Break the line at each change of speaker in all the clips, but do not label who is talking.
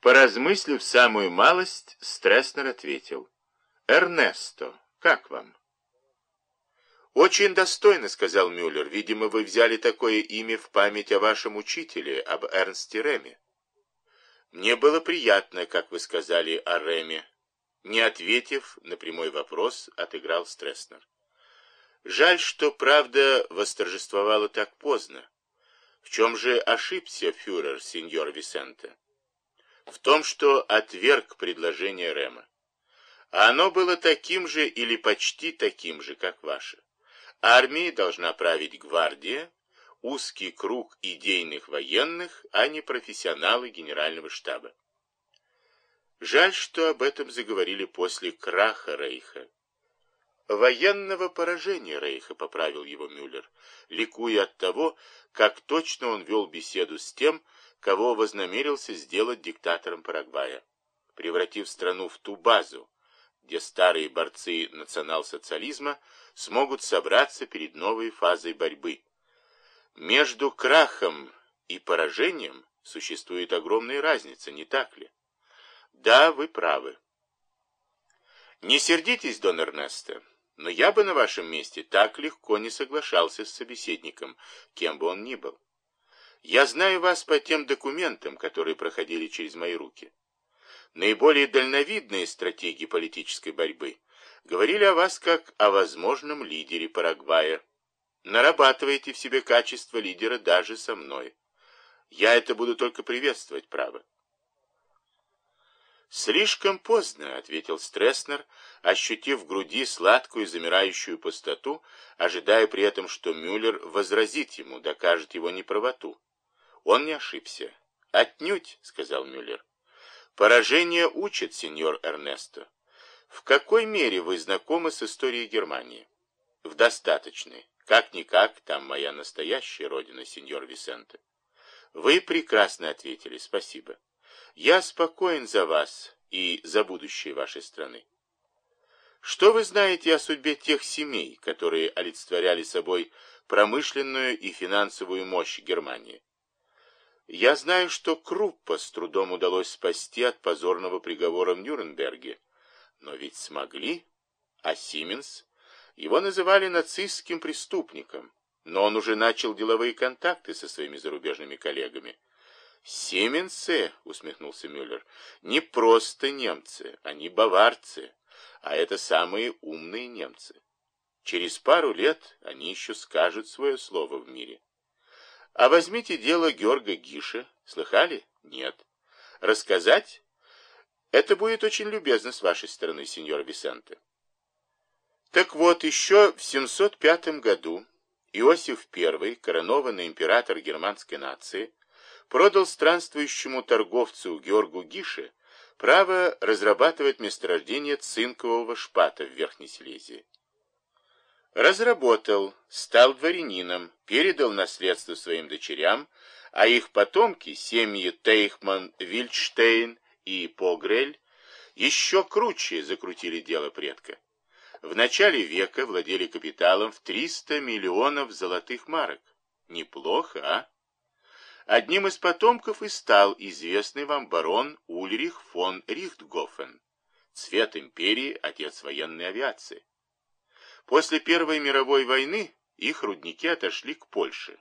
Поразмыслив самую малость, Стресснер ответил. «Эрнесто, как вам?» «Очень достойно», — сказал Мюллер. «Видимо, вы взяли такое имя в память о вашем учителе, об Эрнсте Реме». «Мне было приятно, как вы сказали о Реме». Не ответив на прямой вопрос, отыграл Стресснер. «Жаль, что правда восторжествовала так поздно. В чем же ошибся фюрер, сеньор Висенте?» В том, что отверг предложение Рема. А оно было таким же или почти таким же, как ваше. Армией должна править гвардия, узкий круг идейных военных, а не профессионалы генерального штаба. Жаль, что об этом заговорили после краха Рейха. Военного поражения Рейха, поправил его Мюллер, ликуя от того, как точно он вел беседу с тем, кого вознамерился сделать диктатором Парагвая, превратив страну в ту базу, где старые борцы национал-социализма смогут собраться перед новой фазой борьбы. Между крахом и поражением существует огромная разница, не так ли? Да, вы правы. Не сердитесь, Дон Эрнесто, но я бы на вашем месте так легко не соглашался с собеседником, кем бы он ни был. Я знаю вас по тем документам, которые проходили через мои руки. Наиболее дальновидные стратегии политической борьбы говорили о вас как о возможном лидере Парагвая. Нарабатываете в себе качество лидера даже со мной. Я это буду только приветствовать, право. «Слишком поздно», — ответил Стресснер, ощутив в груди сладкую замирающую пустоту, ожидая при этом, что Мюллер возразит ему, докажет его неправоту. Он не ошибся. «Отнюдь», — сказал Мюллер. «Поражение учит, сеньор Эрнесто. В какой мере вы знакомы с историей Германии?» «В достаточной. Как-никак, там моя настоящая родина, сеньор Висенте». «Вы прекрасно ответили, спасибо. Я спокоен за вас и за будущее вашей страны. Что вы знаете о судьбе тех семей, которые олицетворяли собой промышленную и финансовую мощь Германии? Я знаю, что Круппа с трудом удалось спасти от позорного приговора в Нюрнберге. Но ведь смогли. А Сименс? Его называли нацистским преступником. Но он уже начал деловые контакты со своими зарубежными коллегами. «Сименсы», — усмехнулся Мюллер, — «не просто немцы, они баварцы, а это самые умные немцы. Через пару лет они еще скажут свое слово в мире». А возьмите дело Георга Гиша. Слыхали? Нет. Рассказать? Это будет очень любезно с вашей стороны, сеньор Висенте. Так вот, еще в 705 году Иосиф I, коронованный император германской нации, продал странствующему торговцу Георгу Гише право разрабатывать месторождение цинкового шпата в Верхней Силезии. Разработал, стал дворянином, передал наследство своим дочерям, а их потомки, семьи Тейхман, Вильдштейн и Погрель, еще круче закрутили дело предка. В начале века владели капиталом в 300 миллионов золотых марок. Неплохо, а? Одним из потомков и стал известный вам барон Ульрих фон Рихтгофен, цвет империи, отец военной авиации. После Первой мировой войны их рудники отошли к Польше.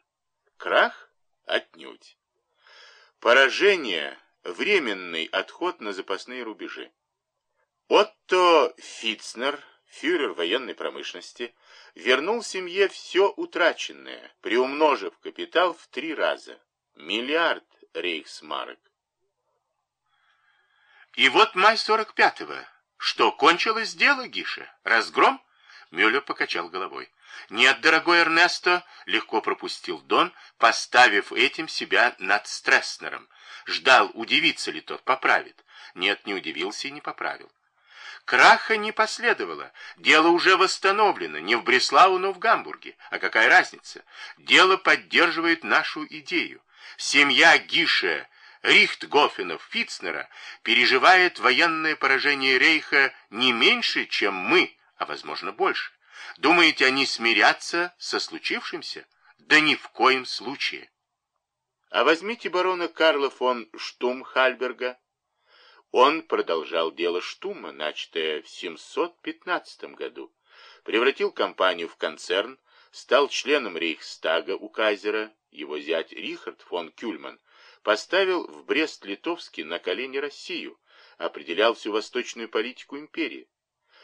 Крах? Отнюдь. Поражение – временный отход на запасные рубежи. Отто Фитцнер, фюрер военной промышленности, вернул семье все утраченное, приумножив капитал в три раза. Миллиард рейхсмарок. И вот май 45-го. Что, кончилось дело, Гиша? Разгром? Мюллер покачал головой. «Нет, дорогой Эрнесто», — легко пропустил Дон, поставив этим себя над Стресснером. Ждал, удивится ли тот, поправит. Нет, не удивился и не поправил. Краха не последовало. Дело уже восстановлено, не в Бреслау, но в Гамбурге. А какая разница? Дело поддерживает нашу идею. Семья Гише Рихтгофенов Фитцнера переживает военное поражение Рейха не меньше, чем мы, а возможно больше. Думаете, они смирятся со случившимся? Да ни в коем случае. А возьмите барона Карла фон Штумхальберга. Он продолжал дело Штума, начатое в 715 году, превратил компанию в концерн, стал членом Рейхстага у кайзера, его зять Рихард фон Кюльман поставил в Брест-Литовске на колени Россию, определял всю восточную политику империи.